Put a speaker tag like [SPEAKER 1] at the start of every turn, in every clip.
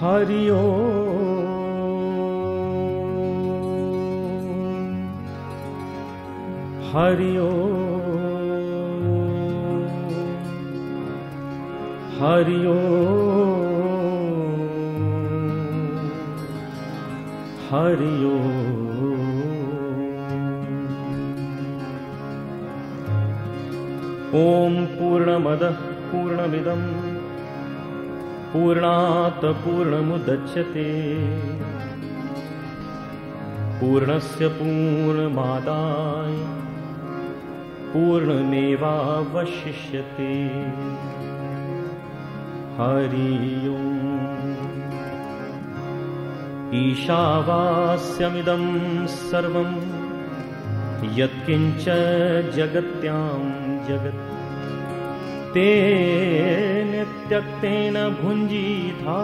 [SPEAKER 1] हरि ओ हरि ओ हरि ओ हरि ओ ॐ पूर्णमदः पूर्णमिदम् पूर्णात् पूर्णमुदच्छते। पूर्णस्य पूर्णमादाय पूर्णमेवावशिष्यते। हरि ईशावास्यमिदं सर्वं यत्किञ्च जगत्यां जगत्। तेन त्यक्तेन भुञ्जीथा।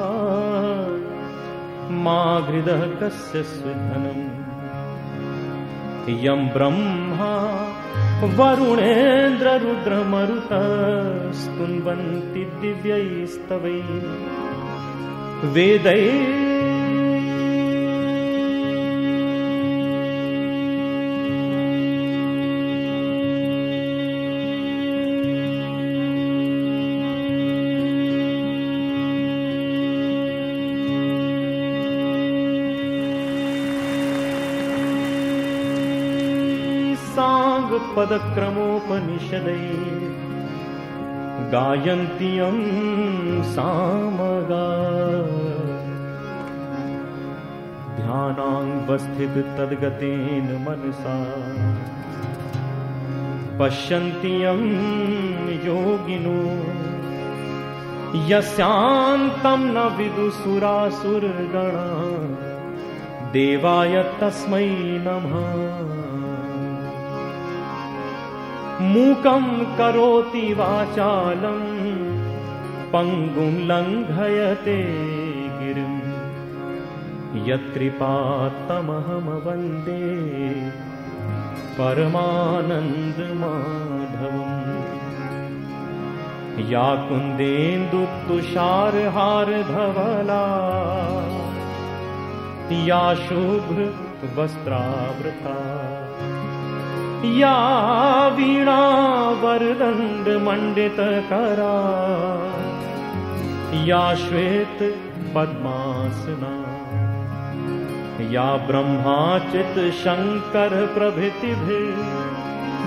[SPEAKER 1] मा घृदः कस्य स्विधनम् यं ब्रह्मा वरुणेन्द्ररुद्रमरुतस्तुन्वन्ति दिव्यैस्तवै। वेदै पदक्रमोपनिषदै गायन्त्यं सामगा। ध्यानाङ्गस्थित तद्गतेन मनसा। पश्यन्त्यं योगिनो। यस्यान्तं न विदुसुरासुरगणा देवाय तस्मै नमः मूकं करोति वाचालं पङ्गुं लङ्घयते गिरिं। यत्कृपात्तमहम वन्दे परमानन्दमाधवम्। या कुन्देन्दुतुषारहारधवला या शुभ्रवस्त्रावृता या वीणा वरदण्डमण्डितकरा या श्वेत पद्मासना। या ब्रह्माचित शङ्कर प्रभृतिभिः।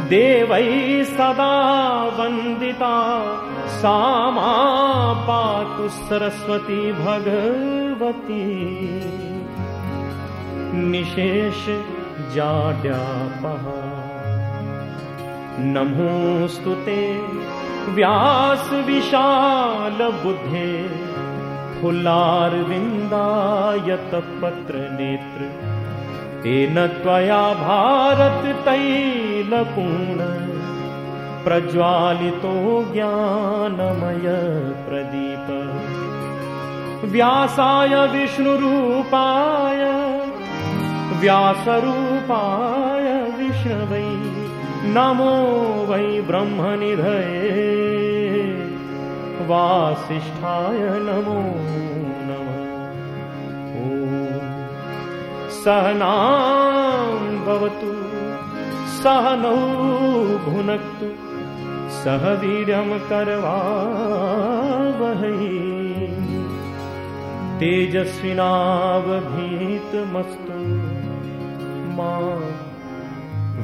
[SPEAKER 1] देवैः सदा वन्दिता। सा मा पातु सरस्वती भगवती। निशेष जाड्यापहा नमोऽस्तु ते। व्यासविशालबुद्धे फुल्लारविन्दायतपत्रनेत्र तेन त्वया भारततैलपूर्ण प्रज्वालितो ज्ञानमय प्रदीप। व्यासाय विष्णुरूपाय व्यासरूपाय विष्णवै नमो वै ब्रह्मनिधये। वासिष्ठाय नमो नमः। सहनां भवतु सहनौ भुनक्तु सह वीर्यं करवावहै। तेजस्विनावभीतमस्तु। मा